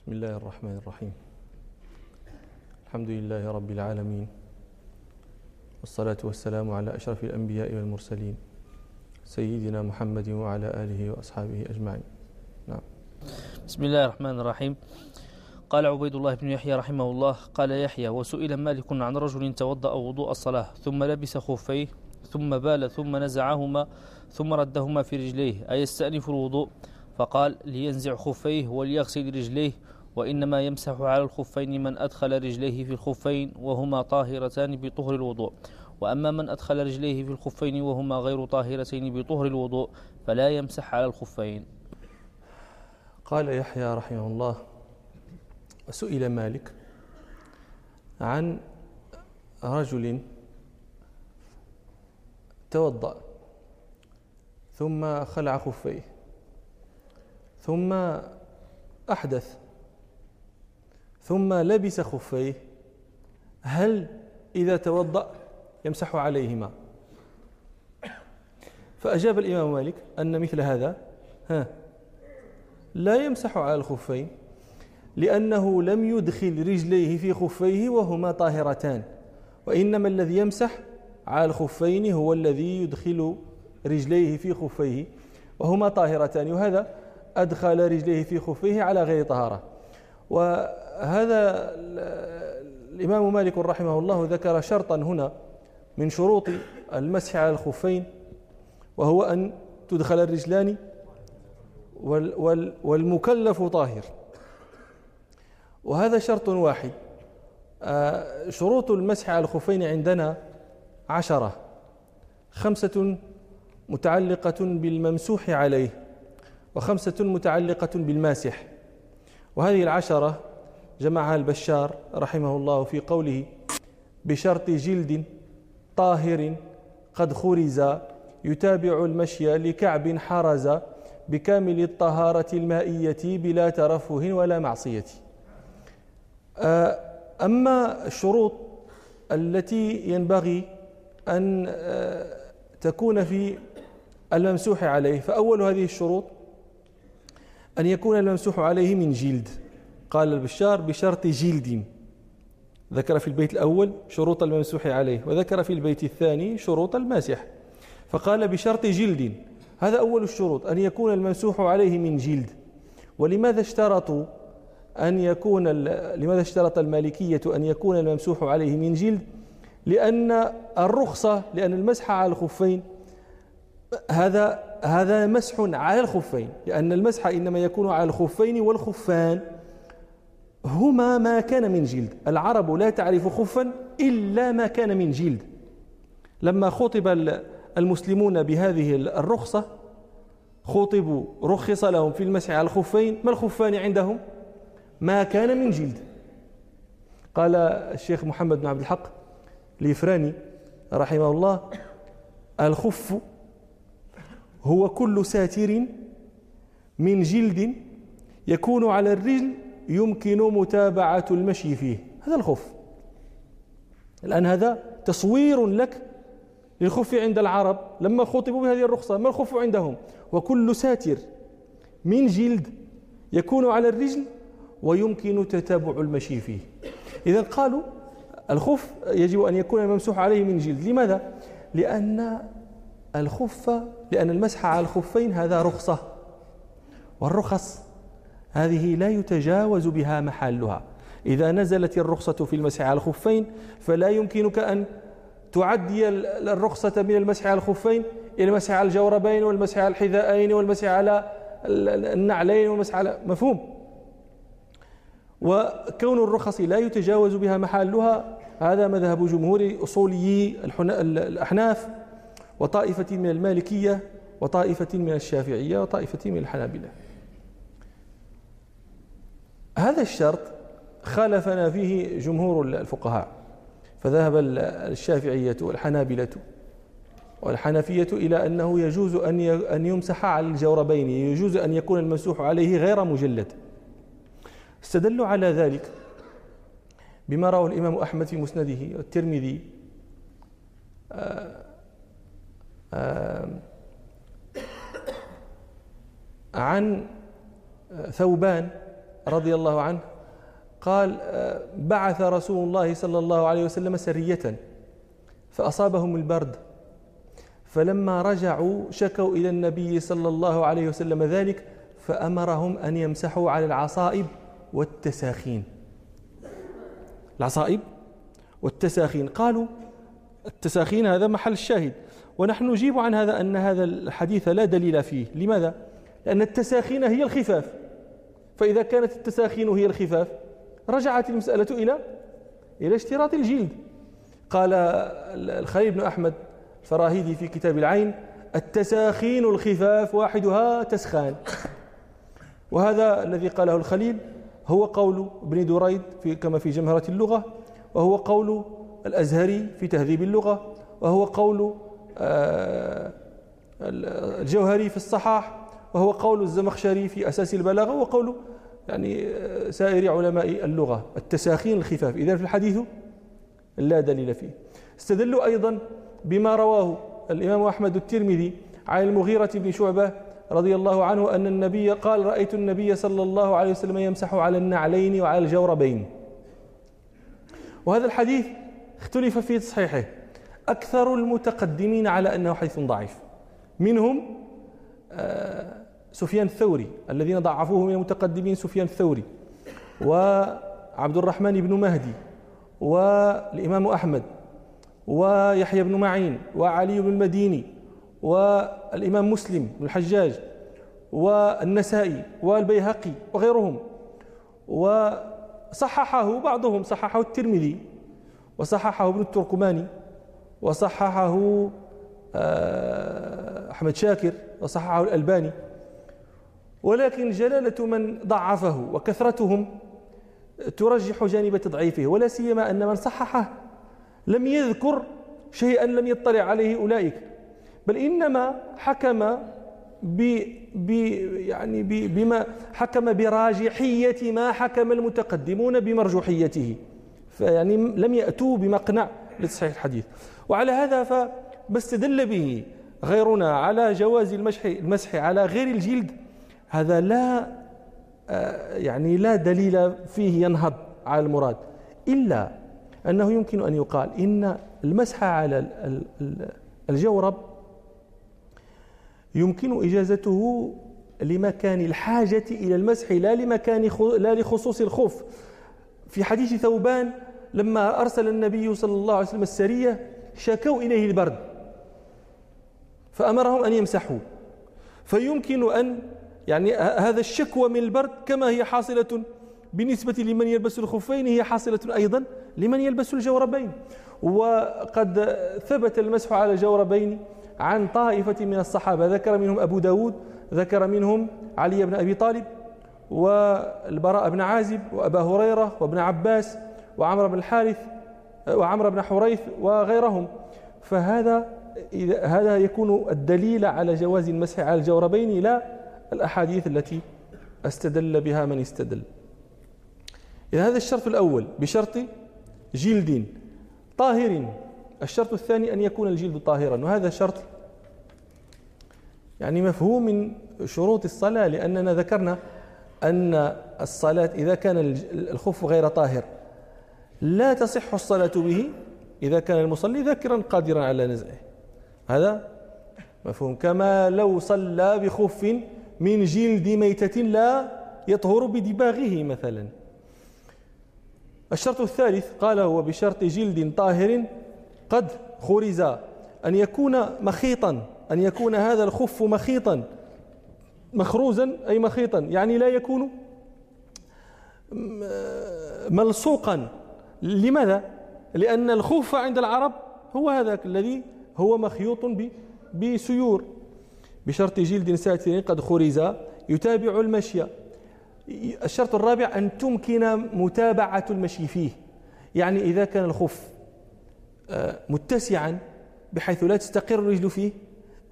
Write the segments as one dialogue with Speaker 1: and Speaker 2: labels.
Speaker 1: بسم الله الرحمن الرحيم. الحمد لله رب العالمين والصلاة والسلام على أشرف الأنبياء والمرسلين سيدنا محمد وعلى آله وأصحابه أجمعين. نعم.
Speaker 2: بسم الله الرحمن الرحيم. قال عبيد الله بن يحيى رحمه الله قال يحيى وسئل مالك عن رجل توضأ وضوء الصلاة ثم لبس خفيه ثم بال ثم نزعهما ثم ردهما في رجليه أيستأنف الوضوء؟ فقال لينزع خفيه وليغسل رجليه وإنما يمسح على الخفين من أدخل رجليه في الخفين وهما طاهرتان بطهر الوضوء. وأما من أدخل رجليه في الخفين وهما غير طاهرتين بطهر الوضوء فلا يمسح على الخفين.
Speaker 1: قال يحيى رحمه الله سئل مالك عن رجل توضأ ثم خلع خفيه. ثم أحدث. ثم لبس خفيه. هل إذا توضأ يمسح عليهما؟ فأجاب الإمام مالك أن مثل هذا ها لا يمسح على الخفين لأنه لم يدخل رجليه في خفيه وهما طاهرتان وإنما الذي يمسح على الخفين هو الذي يدخل رجليه في خفيه وهما طاهرتان. وهذا أدخل رجليه في خفيه على غير طهارة. وهذا الإمام مالك رحمه الله ذكر شرطا هنا من شروط المسح على الخفين وهو أن تدخل الرجلان والمكلف طاهر. وهذا شرط واحد. آه، شروط المسح على الخفين عندنا عشرة. خمسة متعلقة بالممسوح عليه. وخمسة متعلقة بالماسح. وهذه العشرة جمعها البشار رحمه الله في قوله بشرط جلد طاهر قد خرز يتابع المشي لكعب حرز بكامل الطهارة المائية بلا ترفه ولا معصية. آه، أما الشروط التي ينبغي أن آه، تكون في الممسوح عليه فأول هذه الشروط أن يكون الممسوح عليه من جلد. قال البشار بشرط جلد. ذكر في البيت الأول شروط الممسوح عليه وذكر في البيت الثاني شروط الماسح فقال بشرط جلد. هذا أول الشروط أن يكون الممسوح عليه من جلد. ولماذا اشترطوا أن يكون لماذا اشترط المالكية أن يكون الممسوح عليه من جلد؟ لأن الرخصة لأن المسح على الخفين هذا هذا مسح على الخفين لأن المسح إنما يكون على الخفين والخفان. هما ما كان من جلد. العرب لا تعرف خفا إلا ما كان من جلد. لما خطب المسلمون بهذه الرخصة خطبوا رخص لهم في المسح على الخفين. ما الخفان عندهم؟ ما كان من جلد. قال الشيخ محمد بن عبد الحق الإفراني رحمه الله الخف هو كل ساتر من جلد يكون على الرجل يمكن متابعة المشي فيه. هذا الخف الآن هذا تصوير لك للخف عند العرب لما خطبوا بهذه الرخصة. ما الخف عندهم؟ وكل ساتر من جلد يكون على الرجل ويمكن تتابع المشي فيه. إذا قالوا الخف يجب أن يكون الممسوح عليه من جلد. لماذا؟ لأن الخف لأن المسح على الخفين هذا رخصة. والرخص هذه لا يتجاوز بها محلها. إذا نزلت الرخصة في المسح على الخفين فلا يمكنك أن تعدي الرخصة من المسح على الخفين. إلى المسح على الجوربين والمسح على الحذاءين والمسح على النعلين والمسح على مفهوم؟ وكون الرخص لا يتجاوز بها محلها هذا مذهب جمهور أصوليي الأحناف. وطائفة من المالكية وطائفة من الشافعية وطائفة من الحنابلة. هذا الشرط خالفنا فيه جمهور الفقهاء. فذهب الشافعية والحنابلة والحنفية إلى أنه يجوز أن أن يمسح على الجوربين يجوز أن يكون الممسوح عليه غير مجلد. استدلوا على ذلك بما رواه الإمام أحمد في مسنده والترمذي. آه، عن ثوبان رضي الله عنه قال آه، بعث رسول الله صلى الله عليه وسلم سرية فأصابهم البرد فلما رجعوا شكوا إلى النبي صلى الله عليه وسلم ذلك فأمرهم أن يمسحوا على العصائب والتساخين. العصائب والتساخين. قالوا التساخين هذا محل الشاهد. ونحن نجيب عن هذا أن هذا الحديث لا دليل فيه. لماذا؟ لأن التساخين هي الخفاف. فإذا كانت التساخين هي الخفاف رجعت المسألة إلى إلى اشتراط الجلد. قال الخليل بن أحمد الفراهيدي في كتاب العين التساخين الخفاف واحدها تسخان. وهذا الذي قاله الخليل هو قول ابن دريد في كما في جمهرة اللغة وهو قول الأزهري في تهذيب اللغة وهو قول الجوهري في الصحاح وهو قول الزمخشري في أساس البلاغة وقول يعني سائر علماء اللغة التساخين الخفاف. إذا في الحديث لا دليل فيه. استدلوا أيضا بما رواه الإمام أحمد الترمذي عن المغيرة بن شعبة رضي الله عنه أن النبي قال رأيت النبي صلى الله عليه وسلم يمسح على النعلين وعلى الجوربين. وهذا الحديث اختلف في تصحيحه أكثر المتقدمين على أنه حديث ضعيف. منهم آه، سفيان الثوري الذين ضعفوه من المتقدمين سفيان الثوري وعبد الرحمن بن مهدي والإمام أحمد ويحيى بن معين وعلي بن المديني والإمام مسلم بن الحجاج والنسائي والبيهقي وغيرهم. وصححه بعضهم صححه الترمذي وصححه ابن التركماني وصححه آه، أحمد شاكر وصححه الألباني. ولكن جلالة من ضعفه وكثرتهم ترجح جانب تضعيفه ولا سيما أن من صححه لم يذكر شيئا لم يطلع عليه أولئك. بل إنما حكم ب ب يعني ب بما حكم براجحية ما حكم المتقدمون بمرجوحيته. فيعني لم يأتوا بمقنع لتصحيح الحديث. وعلى هذا فما استدل به غيرنا على جواز المسح المسح على غير الجلد. هذا لا آه، يعني لا دليل فيه ينهض على المراد. إلا أنه يمكن أن يقال إن المسح على الجورب يمكن إجازته لمكان الحاجة إلى المسح لا لمكان لا لخصوص الخوف. في حديث ثوبان لما أرسل النبي صلى الله عليه وسلم السرية شكوا إليه البرد فأمرهم أن يمسحوا فيمكن أن يعني هذا الشكوى من البرد كما هي حاصلة بالنسبة لمن يلبس الخفين هي حاصلة أيضا لمن يلبس الجوربين. وقد ثبت المسح على الجوربين عن طائفة من الصحابة ذكر منهم أبو داود ذكر منهم علي بن أبي طالب والبراء بن عازب وأبا هريرة وابن عباس وعمر بن الحارث وعمر بن حريث وغيرهم. فهذا هذا يكون الدليل على جواز المسح على الجوربين لا الأحاديث التي استدل بها من استدل. إذا هذا الشرط الأول بشرط جلد طاهر. الشرط الثاني أن يكون الجلد طاهرا وهذا شرط يعني مفهوم من شروط الصلاة لأننا ذكرنا أن الصلاة إذا كان الخف غير طاهر. لا تصح الصلاة به إذا كان المصلي ذاكرا قادرا على نزعه. هذا مفهوم. كما لو صلى بخف من جلد ميتة لا يطهر بدباغه مثلا. الشرط الثالث قال هو بشرط جلد طاهر قد خرز أن يكون مخيطا أن يكون هذا الخف مخيطا. مخروزا أي مخيطا يعني لا يكون ملصوقا. لماذا؟ لأن الخف عند العرب هو هذاك الذي هو مخيوط بسيور. بشرط جلد ساتر قد خرز يتابع المشي. الشرط الرابع أن تمكن متابعة المشي فيه. يعني إذا كان الخف آه، متسعا بحيث لا تستقر الرجل فيه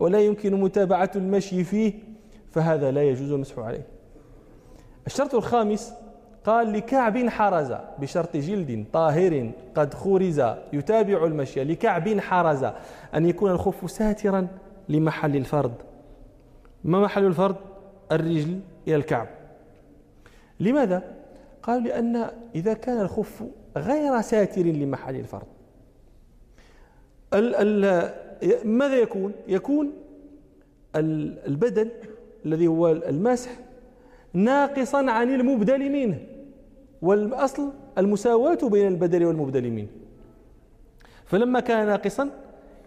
Speaker 1: ولا يمكن متابعة المشي فيه فهذا لا يجوز المسح عليه. الشرط الخامس قال لكعب حرز بشرط جلد طاهر قد خرز يتابع المشي لكعب حرز أن يكون الخف ساترا لمحل الفرد ما محل الفرد الرجل إلى الكعب لماذا؟ قالوا لأن إذا كان الخف غير ساتر لمحل الفرض ال ال ماذا يكون؟ يكون البدل الذي هو المسح ناقصا عن المبدل منه والأصل المساواة بين البدل والمبدل منه فلما كان ناقصا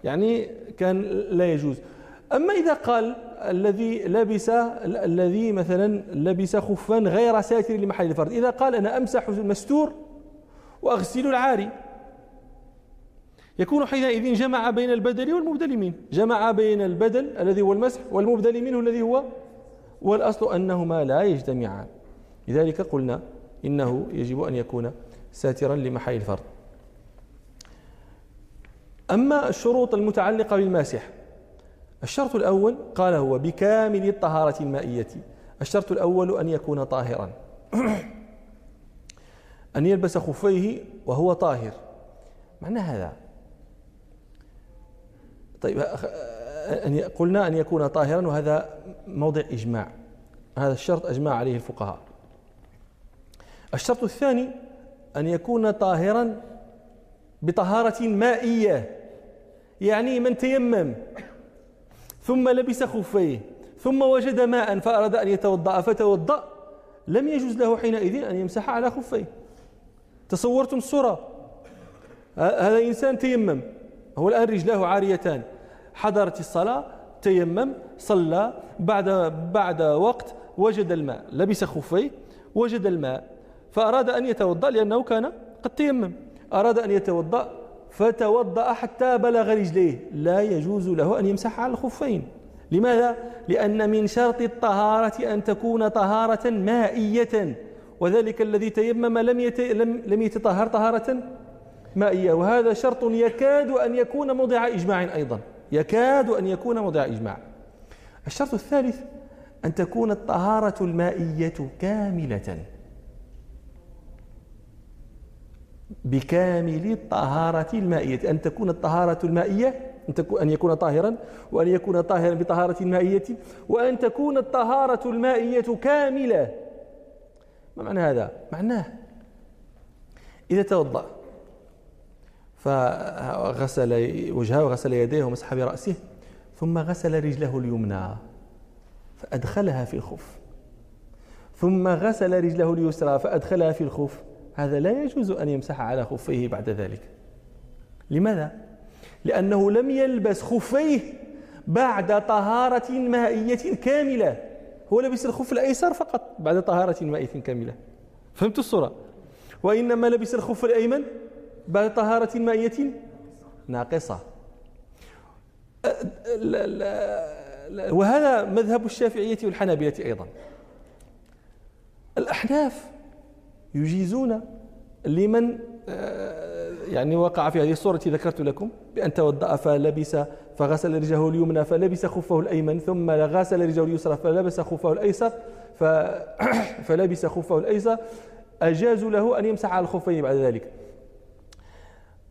Speaker 1: يعني كان لا يجوز. أما إذا قال الذي لبس الذي مثلا لبس خفا غير ساتر لمحل الفرد إذا قال أنا أمسح المستور وأغسل العاري. يكون حينئذ جمع بين البدل والمبدل منه جمع بين البدل الذي هو المسح والمبدل منه الذي هو والأصل أنهما لا يجتمعان. لذلك قلنا إنه يجب أن يكون ساترا لمحل الفرد أما الشروط المتعلقة بالماسح الشرط الأول قال هو بكامل الطهارة المائية. الشرط الأول أن يكون طاهرا. أن يلبس خفيه وهو طاهر. معنى هذا؟ طيب أن قلنا أن يكون طاهرا وهذا موضع إجماع. هذا الشرط أجمع عليه الفقهاء. الشرط الثاني أن يكون طاهرا بطهارة مائية يعني من تيمم ثم لبس خفيه ثم وجد ماء فأراد أن يتوضأ. فتوضأ لم يجوز له حينئذ أن يمسح على خفيه. تصورتم الصورة هذا إنسان تيمم هو الآن رجلاه عاريتان. حضرت الصلاة تيمم صلى بعد بعد وقت وجد الماء لبس خفيه وجد الماء فأراد أن يتوضأ لأنه كان قد تيمم. أراد أن يتوضأ فتوضأ حتى بلغ رجليه. لا يجوز له أن يمسح على الخفين. لماذا؟ لأن من شرط الطهارة أن تكون طهارة مائية. وذلك الذي تيمم لم, يت... لم... لم يتطهر طهارة مائية. وهذا شرط يكاد أن يكون موضع إجماع أيضا. يكاد أن يكون موضع إجماع. الشرط الثالث أن تكون الطهارة المائية كاملة. بكامل الطهارة المائية. أن تكون الطهارة المائية أن يكون طاهرا وأن يكون طاهرا بطهارة مائية وأن تكون الطهارة المائية كاملة. ما معنى هذا؟ معناه إذا توضأ فغسل وجهه وغسل يديه ومسح برأسه ثم غسل رجله اليمنى فأدخلها في الخف. ثم غسل رجله اليسرى فأدخلها في الخف. هذا لا يجوز أن يمسح على خفيه بعد ذلك. لماذا؟ لأنه لم يلبس خفيه بعد طهارة مائية كاملة. هو لبس الخف الأيسر فقط بعد طهارة مائية كاملة. فهمت الصورة؟ وإنما لبس الخف الأيمن بعد طهارة مائية؟ ناقصة. وهذا مذهب الشافعية والحنابلة أيضا. الأحناف يجيزون لمن يعني وقع في هذه الصورة التي ذكرت لكم بأن توضأ فلبس فغسل رجله اليمنى فلبس خفه الأيمن ثم غسل رجله اليسرى فلبس خفه الأيسر فلبس خفه الأيسر. أجازوا له أن يمسح على الخفين بعد ذلك.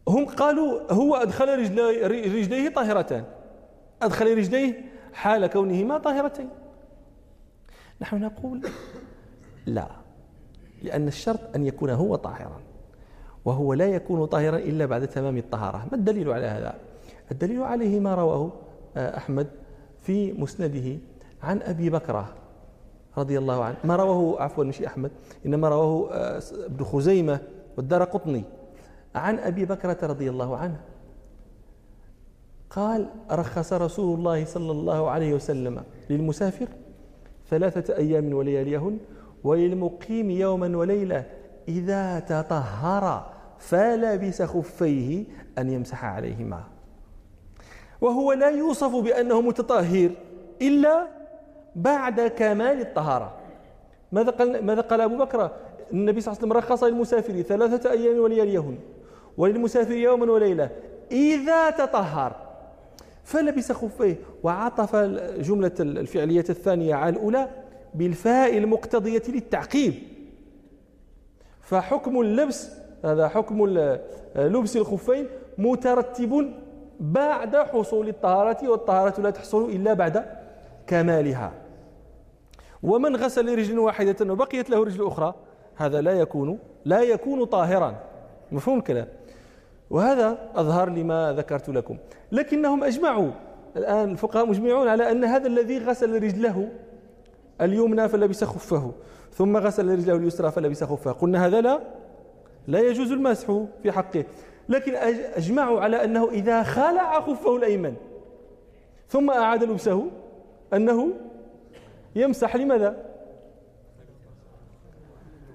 Speaker 1: هم قالوا هو أدخل رجليه طاهرتان. أدخل رجليه حال كونهما طاهرتين. نحن نقول لا لأن الشرط أن يكون هو طاهرا وهو لا يكون طاهرا إلا بعد تمام الطهارة. ما الدليل على هذا؟ الدليل عليه ما رواه آه، أحمد في مسنده عن أبي بكرة رضي الله عنه. ما رواه عفوا مش أحمد إنما رواه آه، ابن خزيمة والدار قطني. عن أبي بكرة رضي الله عنه. قال رخص رسول الله صلى الله عليه وسلم للمسافر ثلاثة أيام ولياليهن وللمقيم يوما وليلة إذا تطهر فلبس خفيه أن يمسح عليهما. وهو لا يوصف بأنه متطهر إلا بعد كمال الطهارة. ماذا قال, ماذا قال أبو بكر؟ النبي صلى الله عليه وسلم رخص للمسافر ثلاثة أيام ولياليهن. وللمسافر يوما وليلة. إذا تطهر فلبس خفيه وعطف جملة الفعلية الثانية على الأولى بالفاء المقتضية للتعقيب. فحكم اللبس هذا حكم لبس الخفين مترتب بعد حصول الطهارة والطهارة لا تحصل إلا بعد كمالها. ومن غسل رجل واحدة وبقيت له رجل أخرى هذا لا يكون لا يكون طاهرا. مفهوم الكلام؟ وهذا أظهر لما ذكرت لكم. لكنهم أجمعوا. الآن الفقهاء مجمعون على أن هذا الذي غسل رجله اليمنى فلبس خفه ثم غسل رجله اليسرى فلبس خفه. قلنا هذا لا لا يجوز المسح في حقه. لكن أجمعوا على أنه إذا خلع خفه الأيمن ثم أعاد لبسه أنه يمسح لماذا؟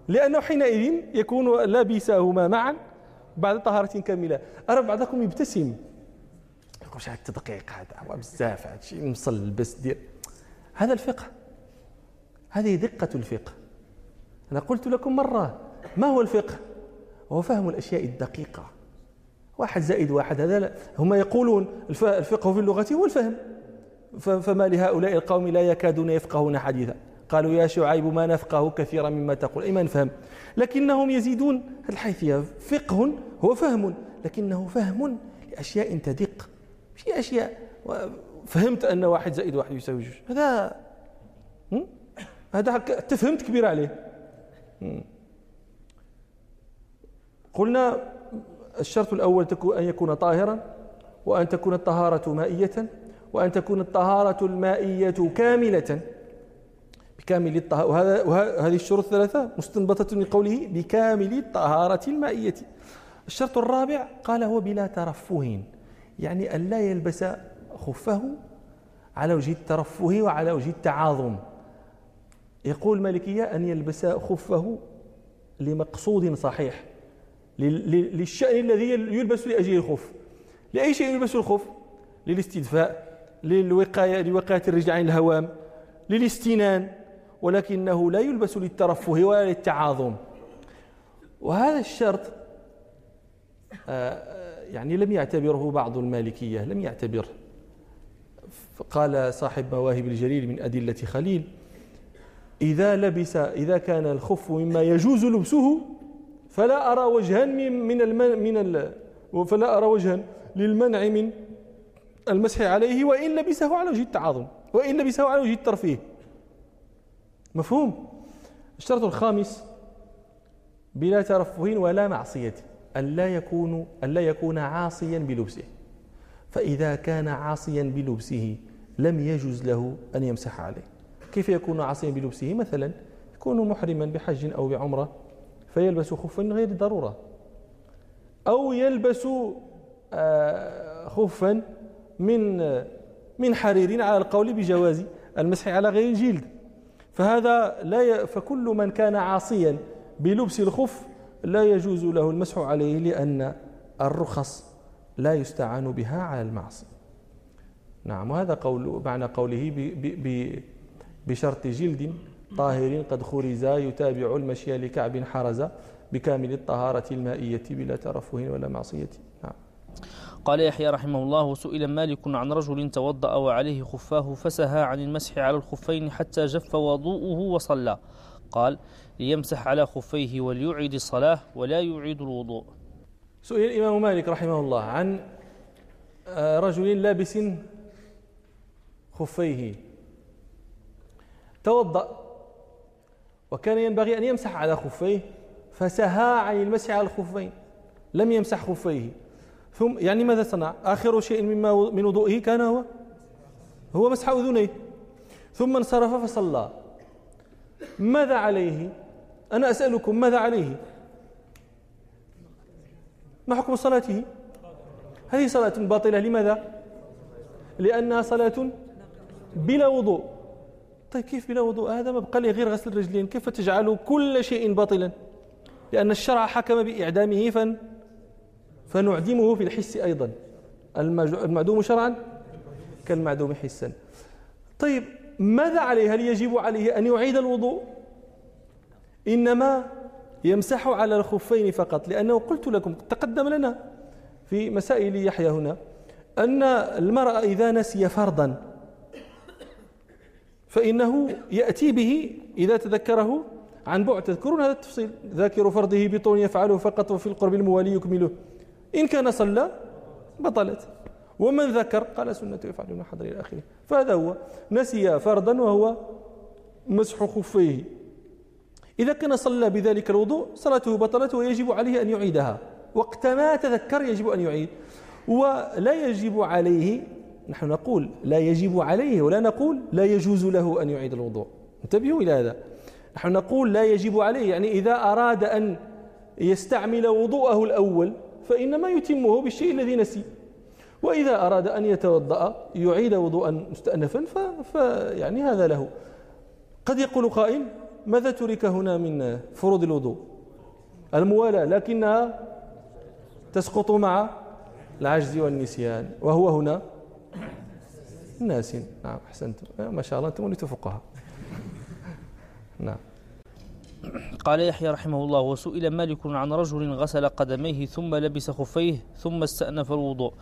Speaker 1: لأنه حينئذ يكون لابسهما معا. بعد طهارة كاملة. أرى بعضكم يبتسم. يقول شحال التدقيق هذا بزاف هذا الشيء مصل بس دير. هذا الفقه. هذه دقة الفقه. أنا قلت لكم مرة ما هو الفقه؟ هو فهم الأشياء الدقيقة. واحد زائد واحد هذا هم يقولون الفقه في اللغة هو الفهم. فما لهؤلاء القوم لا يكادون يفقهون حديثا. قالوا يا شعيب ما نفقه كثيرا مما تقول. أي ما نفهم؟ لكنهم يزيدون. الحيثية فقه هو فهم لكنه فهم لأشياء تدق. في أشياء. فهمت أن واحد زائد واحد يساوي جوج. هذا هذا تفهمت كبير عليه. قلنا الشرط الأول أن يكون طاهرا وأن تكون الطهارة مائية وأن تكون الطهارة المائية كاملة. بكامل الطهارة وهذا وهذه الشروط الثلاثة مستنبطة من قوله بكامل الطهارة المائية. الشرط الرابع قال هو بلا ترفه يعني أن لا يلبس خفه على وجه الترفه وعلى وجه التعاظم. يقول المالكية أن يلبس خفه لمقصود صحيح للشأن الذي يلبس لأجل الخف. لأي شيء يلبس الخف؟ للاستدفاء للوقاية لوقاية الرجل عن الهوام للاستنان. ولكنه لا يلبس للترفه ولا للتعاظم. وهذا الشرط آه، يعني لم يعتبره بعض المالكية لم يعتبره قال صاحب مواهب الجليل من أدلة خليل إذا لبس إذا كان الخف مما يجوز لبسه فلا أرى وجها من من المن من فلا أرى وجها للمنع من المسح عليه وإن لبسه على وجه التعاظم وإن لبسه على وجه الترفيه. مفهوم؟ الشرط الخامس بلا ترفه ولا معصية أن لا يكون أن لا يكون عاصيا بلبسه. فإذا كان عاصيا بلبسه لم يجوز له أن يمسح عليه. كيف يكون عاصيا بلبسه؟ مثلا يكون محرما بحج أو بعمرة فيلبس خفا غير ضرورة أو يلبس آه، خفا من من حرير على القول بجواز المسح على غير الجلد. فهذا لا ي... فكل من كان عاصيا بلبس الخف لا يجوز له المسح عليه لأن الرخص لا يستعان بها على المعصية. نعم وهذا قول معنى قوله ب... ب... بشرط جلد طاهر قد خرز يتابع المشي لكعب حرز بكامل الطهارة المائية بلا ترفه ولا معصية. نعم.
Speaker 2: قال يحيى رحمه الله سئل مالك عن رجل توضأ وعليه خفاه فسهى عن المسح على الخفين حتى جف وضوءه وصلى. قال ليمسح على خفيه وليعيد الصلاة ولا يعيد الوضوء.
Speaker 1: سئل الإمام مالك رحمه الله عن آه، رجل لابس خفيه توضأ وكان ينبغي أن يمسح على خفيه فسهى عن المسح على الخفين لم يمسح خفيه. ثم يعني ماذا صنع؟ آخر شيء مما من وضوئه كان هو؟ هو مسح أذنيه. ثم انصرف فصلى. ماذا عليه؟ أنا أسألكم ماذا عليه؟ ما حكم صلاته؟ هذه صلاة باطلة لماذا؟ لأنها صلاة بلا وضوء. طيب كيف بلا وضوء؟ هذا ما بقى لي غير غسل الرجلين. كيف تجعل كل شيء باطلا؟ لأن الشرع حكم بإعدامه فن فنعدمه في الحس أيضا. المعدوم شرعا كالمعدوم حسا. طيب ماذا عليه؟ هل يجب عليه أن يعيد الوضوء؟ إنما يمسح على الخفين فقط لأنه قلت لكم تقدم لنا في مسائل يحيى هنا أن المرأة إذا نسي فرضا فإنه يأتي به إذا تذكره عن بعد. تذكرون هذا التفصيل؟ ذاكر فرضه بطون يفعله فقط وفي القرب الموالي يكمله. إن كان صلى بطلت. ومن ذكر قال سنة يفعل من حضر إلى آخره. فهذا هو. نسي فرضا وهو مسح خفيه. إذا كان صلى بذلك الوضوء صلاته بطلت ويجب عليه أن يعيدها. وقت ما تذكر يجب أن يعيد. ولا يجب عليه نحن نقول لا يجب عليه ولا نقول لا يجوز له أن يعيد الوضوء. انتبهوا إلى هذا. نحن نقول لا يجب عليه يعني إذا أراد أن يستعمل وضوءه الأول فإنما يتمه بالشيء الذي نسي. وإذا أراد أن يتوضأ يعيد وضوءا مستأنفا فيعني هذا له. قد يقول قائل ماذا ترك هنا من فروض الوضوء؟ الموالاة لكنها تسقط مع العجز والنسيان. وهو هنا ناس. نعم أحسنتم. ما شاء الله أنتم وليتوا فقهاء نعم.
Speaker 2: قال يحيى رحمه الله وسئل مالك عن رجل غسل قدميه ثم لبس خفيه ثم استأنف الوضوء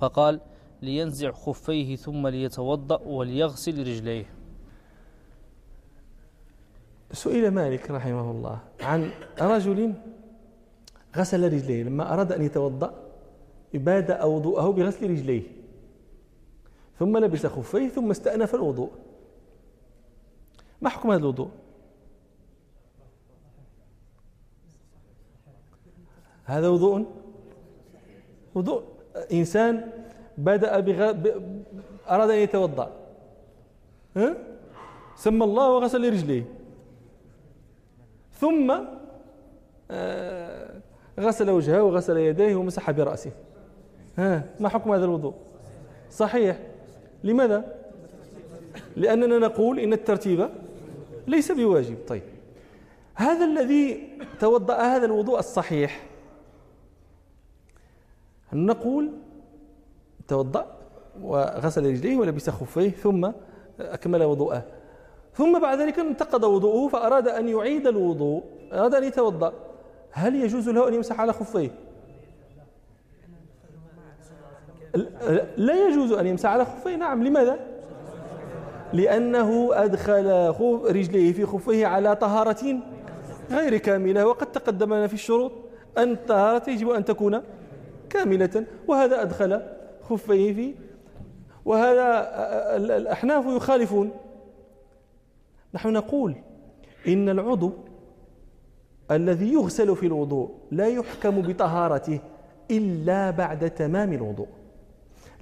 Speaker 2: فقال لينزع خفيه ثم ليتوضأ وليغسل رجليه.
Speaker 1: سئل مالك رحمه الله عن رجل غسل رجليه لما أراد أن يتوضأ بادأ وضوءه بغسل رجليه ثم لبس خفيه ثم استأنف الوضوء. ما حكم هذا الوضوء؟ هذا وضوء؟ وضوء. إنسان بدأ بغ... ب... أراد أن يتوضأ. ها؟ سمى الله وغسل رجليه. ثم آه غسل وجهه وغسل يديه ومسح برأسه. ها؟ ما حكم هذا الوضوء؟ صحيح. لماذا؟ لأننا نقول إن الترتيب ليس بواجب. طيب. هذا الذي توضأ هذا الوضوء الصحيح نقول توضأ وغسل رجليه ولبس خفيه ثم أكمل وضوءه. ثم بعد ذلك انتقض وضوءه فأراد أن يعيد الوضوء أراد أن يتوضأ. هل يجوز له أن يمسح على خفيه؟ لا يجوز أن يمسح على خفيه نعم. لماذا؟ لأنه أدخل رجليه في خفيه على طهارة غير كاملة وقد تقدم لنا في الشروط أن الطهارة يجب أن تكون كاملة وهذا أدخل خفيه في وهذا الأحناف يخالفون. نحن نقول إن العضو الذي يغسل في الوضوء لا يحكم بطهارته إلا بعد تمام الوضوء.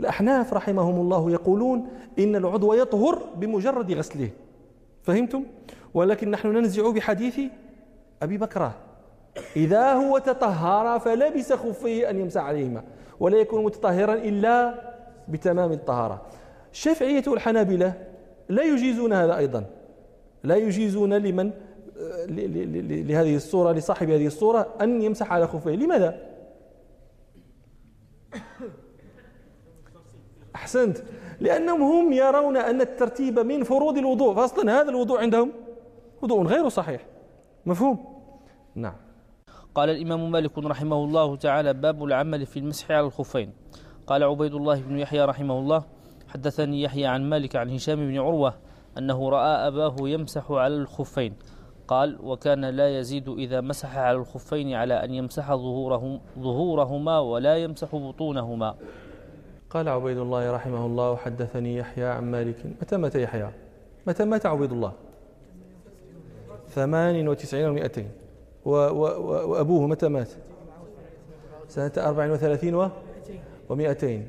Speaker 1: الأحناف رحمهم الله يقولون إن العضو يطهر بمجرد غسله. فهمتم؟ ولكن نحن ننزع بحديث أبي بكرة إذا هو تطهر فلبس خفيه أن يمسح عليهما ولا يكون متطهرا إلا بتمام الطهارة. الشافعية والحنابلة لا يجيزون هذا أيضا. لا يجيزون لمن لهذه الصورة لصاحب هذه الصورة أن يمسح على خفيه. لماذا؟ أحسنت. لأنهم هم يرون أن الترتيب من فروض الوضوء فأصلا هذا الوضوء عندهم وضوء غير صحيح. مفهوم؟ نعم.
Speaker 2: قال الإمام مالك رحمه الله تعالى باب العمل في المسح على الخفين. قال عبيد الله بن يحيى رحمه الله حدثني يحيى عن مالك عن هشام بن عروة أنه رأى أباه يمسح على الخفين. قال وكان لا يزيد إذا مسح على الخفين على أن يمسح ظهورهم ظهورهما ولا يمسح بطونهما.
Speaker 1: قال عبيد الله رحمه الله حدثني يحيى عن مالك. متى مات يحيى؟ متى مات عبيد الله؟ ثمان وتسعين ومائتين وأبوه متى مات؟ سنة أربع وثلاثين ومائتين.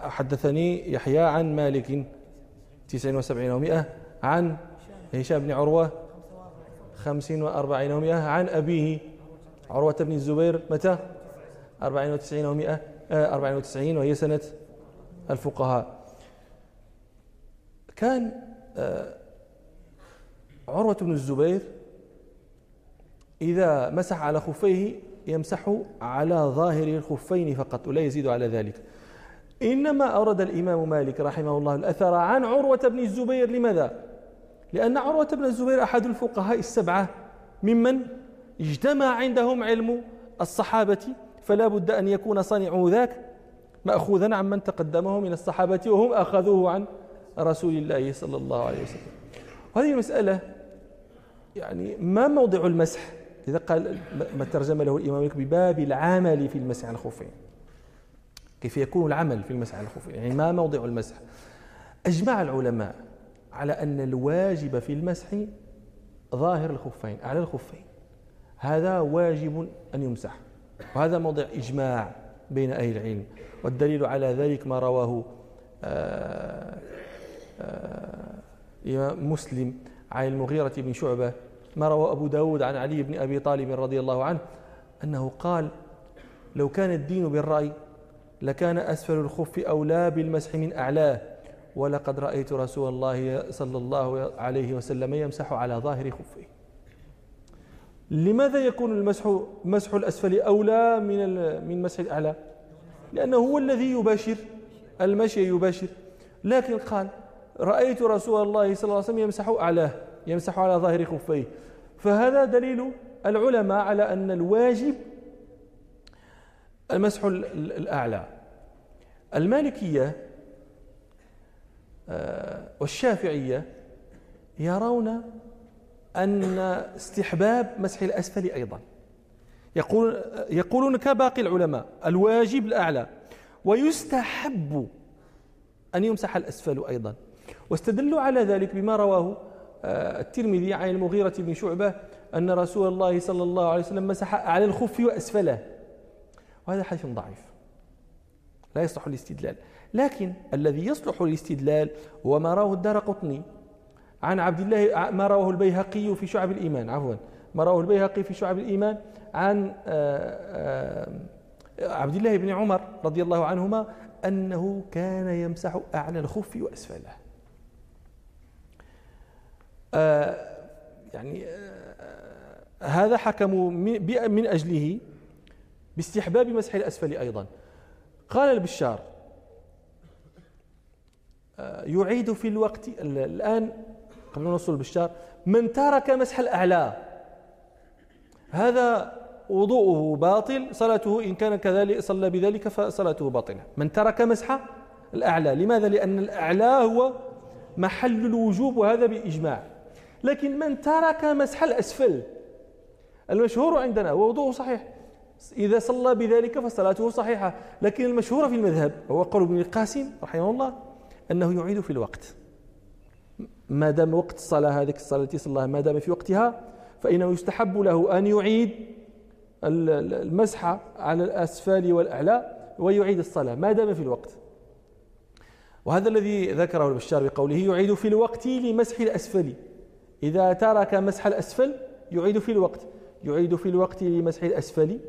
Speaker 1: حدثني يحيى عن مالك تسعين وسبعين ومائة عن هشام بن عروة خمسين وأربعين ومائة عن أبيه عروة بن الزبير متى؟ أربعين وتسعين ومائة آه، أربعين وتسعين وهي سنة الفقهاء. كان آه، عروة بن الزبير إذا مسح على خفيه يمسح على ظاهر الخفين فقط ولا يزيد على ذلك. إنما أورد الإمام مالك رحمه الله الأثر عن عروة بن الزبير لماذا؟ لأن عروة بن الزبير أحد الفقهاء السبعة. ممن؟ اجتمع عندهم علم الصحابة فلا بد أن يكون صانع ذاك مأخوذا عن من تقدمه من الصحابة وهم أخذوه عن رسول الله صلى الله عليه وسلم. وهذه المسألة يعني ما موضع المسح؟ إذا قال ما ترجم له الإمام مالك بباب العمل في المسح على الخفين. كيف يكون العمل في المسح على الخفين؟ يعني ما موضع المسح؟ أجمع العلماء على أن الواجب في المسح ظاهر الخفين أعلى الخفين. هذا واجب أن يمسح. وهذا موضع إجماع بين أهل العلم. والدليل على ذلك ما رواه آه، آه، مسلم عن المغيرة بن شعبة ما روى أبو داود عن علي بن أبي طالب رضي الله عنه أنه قال لو كان الدين بالرأي لكان أسفل الخف أولى بالمسح من أعلاه ولقد رأيت رسول الله صلى الله عليه وسلم يمسح على ظاهر خفه. لماذا يكون المسح مسح الأسفل أولى من من مسح الأعلى؟ لأنه هو الذي يباشر المشي يباشر. لكن قال رأيت رسول الله صلى الله عليه وسلم يمسح أعلاه يمسح على ظاهر خفيه. فهذا دليل العلماء على أن الواجب المسح الأعلى. المالكية آه، والشافعية يرون أن استحباب مسح الأسفل أيضا. يقول يقولون كباقي العلماء الواجب الأعلى. ويستحب أن يمسح الأسفل أيضا. واستدلوا على ذلك بما رواه الترمذي عن المغيرة بن شعبة أن رسول الله صلى الله عليه وسلم مسح على الخف وأسفله. وهذا حديث ضعيف. لا يصلح الاستدلال. لكن الذي يصلح الاستدلال هو ما رواه الدار قطني عن عبد الله ما رواه البيهقي في شعب الإيمان. عفوا. ما رواه البيهقي في شعب الإيمان عن آه، آه، عبد الله بن عمر رضي الله عنهما أنه كان يمسح أعلى الخف وأسفله. آه، يعني هذا حكموا من أجله باستحباب مسح الأسفل أيضا. قال البشار يعيد في الوقت الآن قبل نوصل البشار من ترك مسح الأعلى. هذا وضوءه باطل صلاته إن كان كذلك صلى بذلك فصلاته باطلة. من ترك مسح الأعلى لماذا؟ لأن الأعلى هو محل الوجوب وهذا بإجماع. لكن من ترك مسح الأسفل. المشهور عندنا ووضوءه صحيح. إذا صلى بذلك فصلاته صحيحة. لكن المشهور في المذهب هو قول ابن القاسم رحمه الله أنه يعيد في الوقت. ما دام وقت الصلاة هذيك الصلاة التي صلاها ما دام في وقتها فإنه يستحب له أن يعيد المسح على الأسفل والأعلى ويعيد الصلاة ما دام في الوقت. وهذا الذي ذكره البشار بقوله يعيد في الوقت لمسح الأسفل. إذا ترك مسح الأسفل يعيد في الوقت يعيد في الوقت لمسح الأسفل.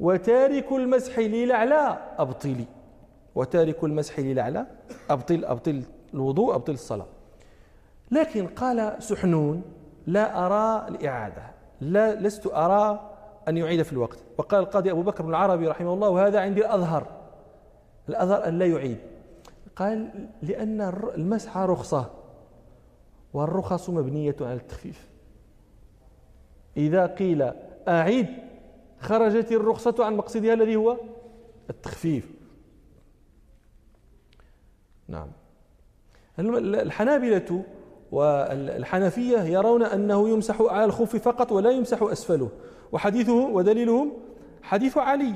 Speaker 1: وتارك المسح للأعلى أبطلي. وتارك المسح للأعلى أبطل أبطل الوضوء أبطل الصلاة. لكن قال سحنون لا أرى الإعادة لا لست أرى أن يعيد في الوقت. وقال القاضي أبو بكر بن العربي رحمه الله وهذا عندي الأظهر الأظهر أن لا يعيد. قال لأن المسح رخصة. والرخص مبنية على التخفيف. إذا قيل أعيد خرجت الرخصة عن مقصدها الذي هو التخفيف. نعم. الحنابلة والحنفية يرون أنه يمسح على الخف فقط ولا يمسح أسفله. وحديثه ودليلهم حديث علي.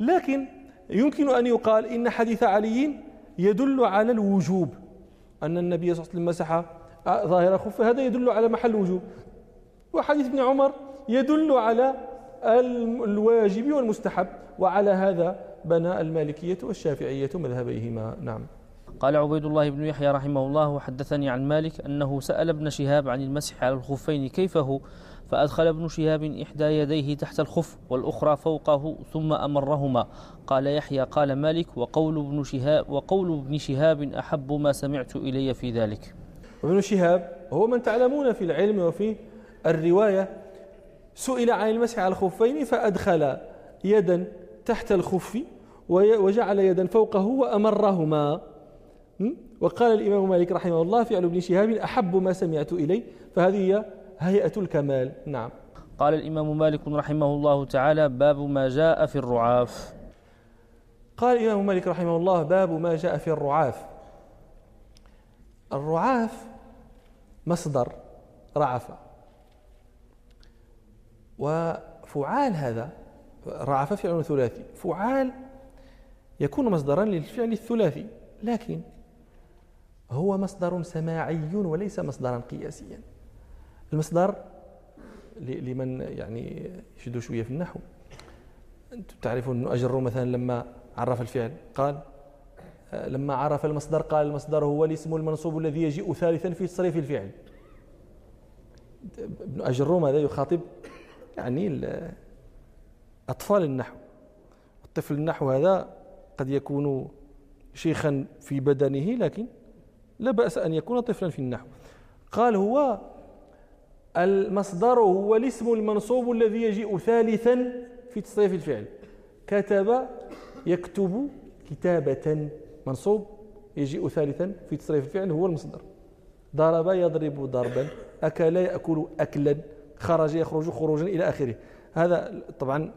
Speaker 1: لكن يمكن أن يقال إن حديث علي يدل على الوجوب أن النبي صلى الله عليه وسلم مسح ظاهر خفه هذا يدل على محل الوجوب وحديث ابن عمر يدل على الواجب والمستحب. وعلى هذا بنى المالكية والشافعية مذهبيهما. نعم.
Speaker 2: قال عبيد الله بن يحيى رحمه الله وحدثني عن مالك أنه سأل ابن شهاب عن المسح على الخفين كيف هو فأدخل ابن شهاب إحدى يديه تحت الخف والأخرى فوقه ثم أمرهما. قال يحيى قال مالك وقول ابن شهاب وقول ابن شهاب أحب ما سمعت إلي في ذلك.
Speaker 1: ابن شهاب هو من تعلمون في العلم وفي الرواية سئل عن المسح على الخفين فأدخل يدا تحت الخف وجعل يدا فوقه وأمرهما. وقال الإمام مالك رحمه الله فعل ابن شهاب أحب ما سمعت إليه فهذه هي هيئة الكمال. نعم.
Speaker 2: قال الإمام مالك رحمه الله تعالى باب ما جاء في الرعاف.
Speaker 1: قال الإمام مالك رحمه الله باب ما جاء في الرعاف. الرعاف مصدر رعف وفعال هذا رعف فعل ثلاثي. فعال يكون مصدرا للفعل الثلاثي لكن هو مصدر سماعي وليس مصدرا قياسيا. المصدر لمن يعني يشدوا شوية في النحو. أنتم تعرفون أنه أجر مثلا لما عرف الفعل قال لما عرف المصدر قال المصدر هو الاسم المنصوب الذي يجيء ثالثا في تصريف الفعل. ابن أجروم هذا يخاطب يعني أطفال النحو. الطفل النحو هذا قد يكون شيخا في بدنه لكن لا بأس أن يكون طفلا في النحو. قال هو المصدر هو الاسم المنصوب الذي يجيء ثالثا في تصريف الفعل. كتب يكتب كتابة منصوب يجيء ثالثا في تصريف الفعل هو المصدر. ضرب يضرب ضربا أكل يأكل أكلا خرج يخرج خروجا إلى آخره. هذا طبعا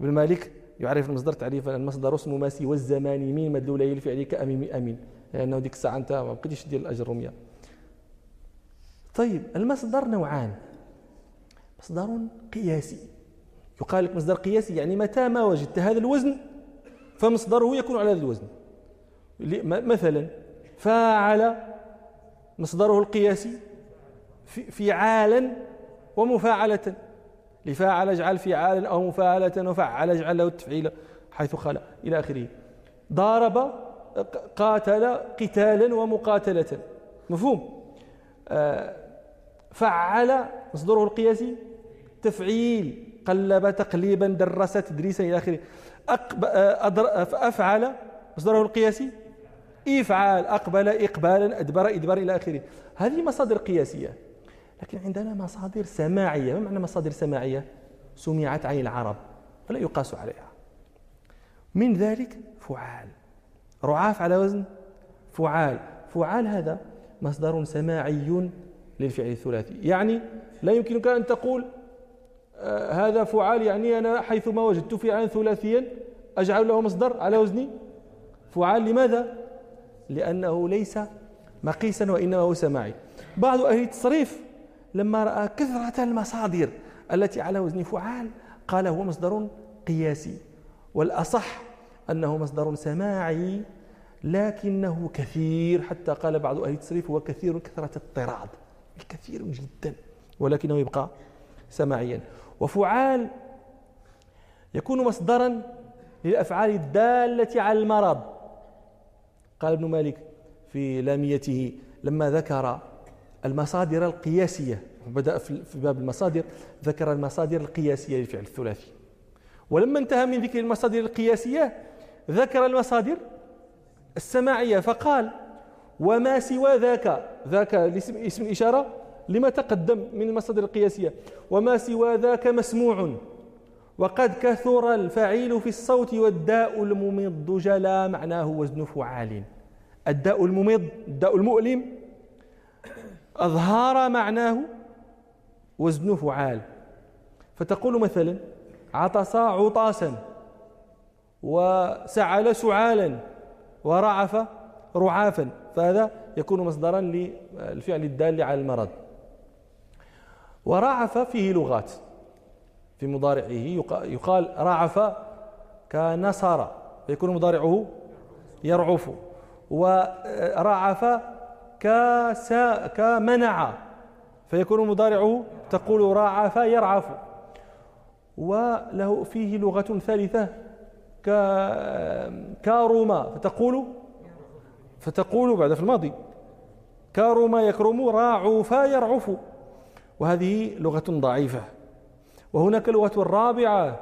Speaker 1: ابن مالك يعرف المصدر تعريفا المصدر اسم ما سوى الزمان مين مدلولي الفعل كأميم أمين لأنه ديك الساعة أنت ما بقيتش ديال الأجر الرمية طيب المصدر نوعان. مصدر قياسي. يقال لك مصدر قياسي يعني متى ما وجدت هذا الوزن فمصدره يكون على هذا الوزن. مثلا فاعل مصدره القياسي فعالا ومفاعلة. لفاعل اجعل فعالا أو مفاعلة وفعل اجعل له التفعيل حيث خلق إلى آخره. ضارب قاتل قتالا ومقاتلة. مفهوم؟ آه، فعل مصدره القياسي تفعيل. قلب تقليبا درس تدريسا إلى آخره. آه، أفعل مصدره القياسي إفعال أقبل إقبالا أدبر إدبار إلى آخره. هذه مصادر قياسية. لكن عندنا مصادر سماعية. ما معنى مصادر سماعية؟ سمعت عن العرب ولا يقاس عليها. من ذلك فعال. رعاف على وزن؟ فعال. فعال هذا مصدر سماعي للفعل الثلاثي. يعني لا يمكنك أن تقول آه هذا فعال يعني أنا حيثما وجدت فعلا ثلاثيا أجعل له مصدر على وزن فعال لماذا؟ لأنه ليس مقيسا وإنما هو سماعي بعض أهل التصريف لما رأى كثرة المصادر التي على وزن فعال قال هو مصدر قياسي والأصح أنه مصدر سماعي لكنه كثير حتى قال بعض أهل التصريف هو كثير كثرة الطراد كثير جدا ولكنه يبقى سماعيا. وفعال يكون مصدرا للأفعال الدالة على المرض. قال ابن مالك في لاميته لما ذكر المصادر القياسية بدأ في باب المصادر ذكر المصادر القياسية للفعل الثلاثي. ولما انتهى من ذكر المصادر القياسية ذكر المصادر السماعية فقال وما سوى ذاك ذاك اسم الإشارة لما تقدم من المصادر القياسية. وما سوى ذاك مسموع وقد كثر الفعيل في الصوت والداء الممض جلا معناه وزن فعال. الداء الممض الداء المؤلم. أظهار معناه وزن فعال فتقول مثلا عطس عطاسا وسعل سعالا ورعف رعافا. فهذا يكون مصدرا للفعل الدال على المرض. ورعف فيه لغات. في مضارعه يقال رعف كنصر. فيكون مضارعه يرعف. ورعف كسا كمنع فيكون مضارعه تقول رعف يرعف. وله فيه لغة ثالثة كارما فتقول فتقول بعد في الماضي كارما يكرم راعوف يرعف وهذه لغة ضعيفة. وهناك لغة رابعة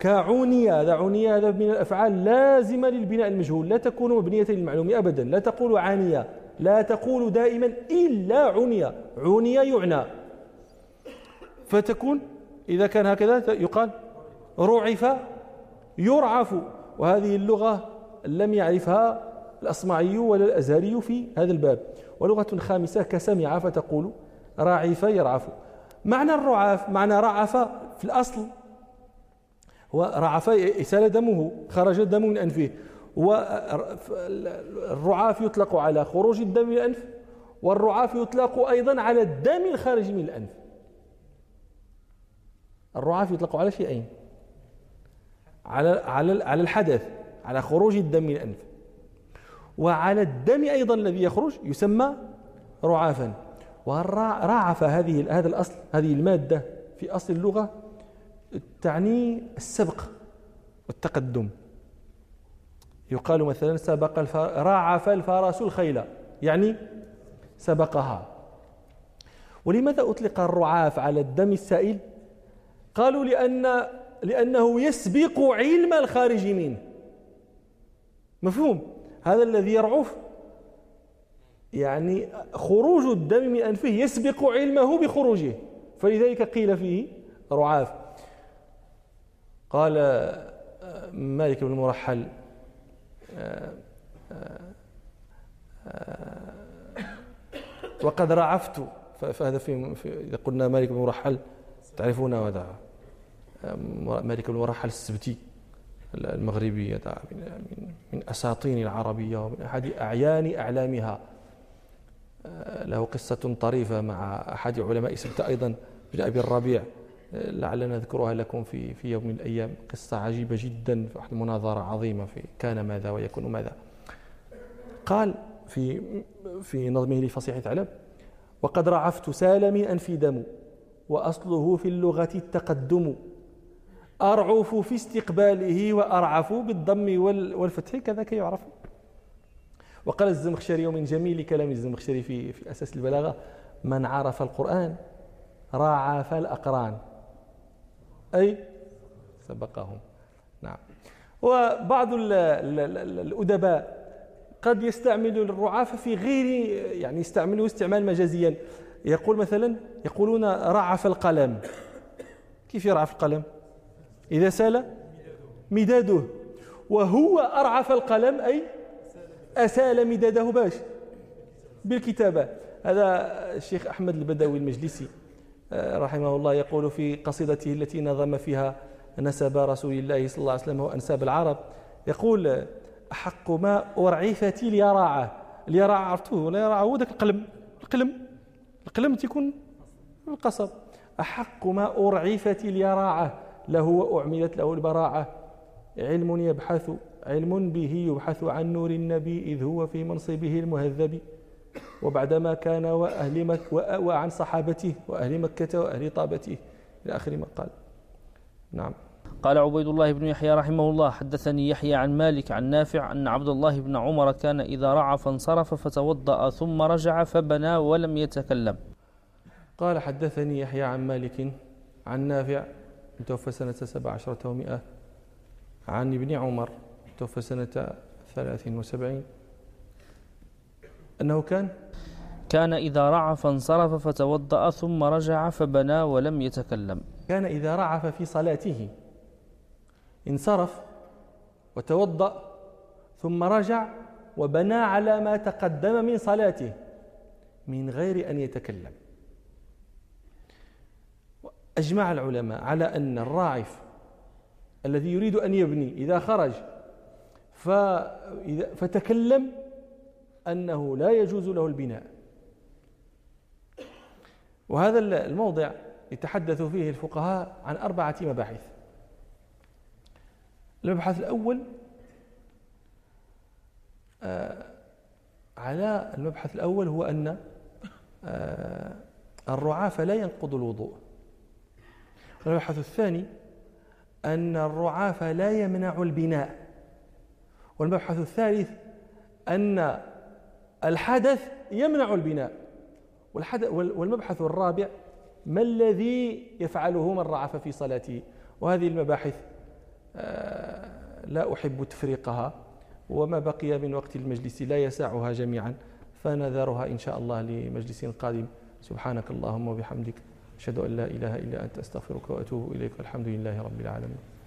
Speaker 1: كعونية هذا عونية هذا من الأفعال لازمة للبناء المجهول. لا تكون مبنية للمعلوم أبدا لا تقول عانية لا تقول دائما إلا عنية عنية يعنى. فتكون إذا كان هكذا يقال رعف يرعف. وهذه اللغة لم يعرفها الأصمعي ولا الأزهري في هذا الباب. ولغة خامسة كسمع فتقول راعف يرعف. معنى الرعاف معنى رعف في الأصل هو رعف إسال دمه خرج الدم من أنفه. والرعاف يطلق على خروج الدم من الأنف والرعاف يطلق أيضا على الدم الخارج من الأنف. الرعاف يطلق على شيئين على على على الحدث على خروج الدم من الأنف. وعلى الدم أيضا الذي يخرج يسمى رعافا. ورعف هذه هذا الأصل هذه المادة في أصل اللغة؟ تعني السبق والتقدم. يقال مثلا سبق الفار... راعف الفرس الخيل. يعني سبقها. ولماذا أطلق الرعاف على الدم السائل؟ قالوا لأن لأنه يسبق علم الخارج منه. مفهوم؟ هذا الذي يرعف يعني خروج الدم من أنفه يسبق علمه بخروجه. فلذلك قيل فيه رعاف. قال آه، مالك بن المرحل آه، آه، وقد رعفت فهذا في, إذا قلنا مالك بن مرحل تعرفون هذا مالك بن مرحل السبتي المغربي من من اساطين العربية ومن أحد أعيان أعلامها. له قصة طريفة مع أحد علماء سبت أيضا بن أبي الربيع. لعلنا نذكرها لكم في في يوم من الأيام. قصة عجيبة جدا في واحد المناظرة عظيمة في كان ماذا ويكون ماذا. قال في في نظمه لفصيح ثعلب وقد رعفت سال من انفي دم وأصله في اللغة التقدم. ارعف في استقباله وأرعف بالضم والفتح. كذاك يعرف. وقال الزمخشري من جميل كلام الزمخشري في في أساس البلاغة من عرف القرآن راعف الاقران أي سبقهم. نعم. وبعض الأدباء قد يستعمل الرعاف في غير يعني يستعمله استعمال مجازيا. يقول مثلا يقولون رعف القلم. كيف يرعف القلم؟ إذا سال مداده. وهو أرعف القلم أي أسال مداده باش. بالكتابة. هذا الشيخ أحمد البدوي المجلسي. رحمه الله يقول في قصيدته التي نظم فيها نسب رسول الله صلى الله عليه وسلم وأنساب العرب يقول أحق ما أرعفت اليراعة اليراعة عرفتوه؟ ولا يراعة هو ذاك القلم القلم القلم تيكون القصب. أحق ما أرعفت اليراعة له وأعملت له البراعة. علم يبحث علم به يبحث عن نور النبي إذ هو في منصبه المهذب. وبعدما كان وأهل مكة وعن صحابته وأهل مكة وأهل طابته إلى آخر ما قال. نعم.
Speaker 2: قال عبيد الله بن يحيى رحمه الله حدثني يحيى عن مالك عن نافع أن عبد الله بن عمر كان إذا رعى فانصرف فتوضأ ثم رجع فبنى ولم يتكلم.
Speaker 1: قال حدثني يحيى عن مالك عن نافع توفى سنة سبع عشرة ومئة. عن ابن عمر توفى سنة ثلاث وسبعين. أنه كان؟
Speaker 2: كان إذا رعف انصرف فتوضأ ثم رجع فبنى ولم يتكلم.
Speaker 1: كان إذا رعف في صلاته. انصرف وتوضأ ثم رجع وبنى على ما تقدم من صلاته من غير أن يتكلم. أجمع العلماء على أن الراعف الذي يريد أن يبني إذا خرج فتكلم أنه لا يجوز له البناء. وهذا الموضع يتحدث فيه الفقهاء عن أربعة مباحث. المبحث الأول آه، على المبحث الأول هو أن آه، الرعاف لا ينقض الوضوء. والمبحث الثاني أن الرعاف لا يمنع البناء. والمبحث الثالث أن الحدث يمنع البناء. والمبحث الرابع ما الذي يفعله من رعف في صلاته وهذه المباحث آه، لا أحب تفريقها. وما بقي من وقت المجلس لا يسعها جميعا. فنذرها إن شاء الله لمجلس قادم. سبحانك اللهم وبحمدك أشهد أن لا إله إلا أنت أستغفرك وأتوب إليك والحمد لله رب العالمين.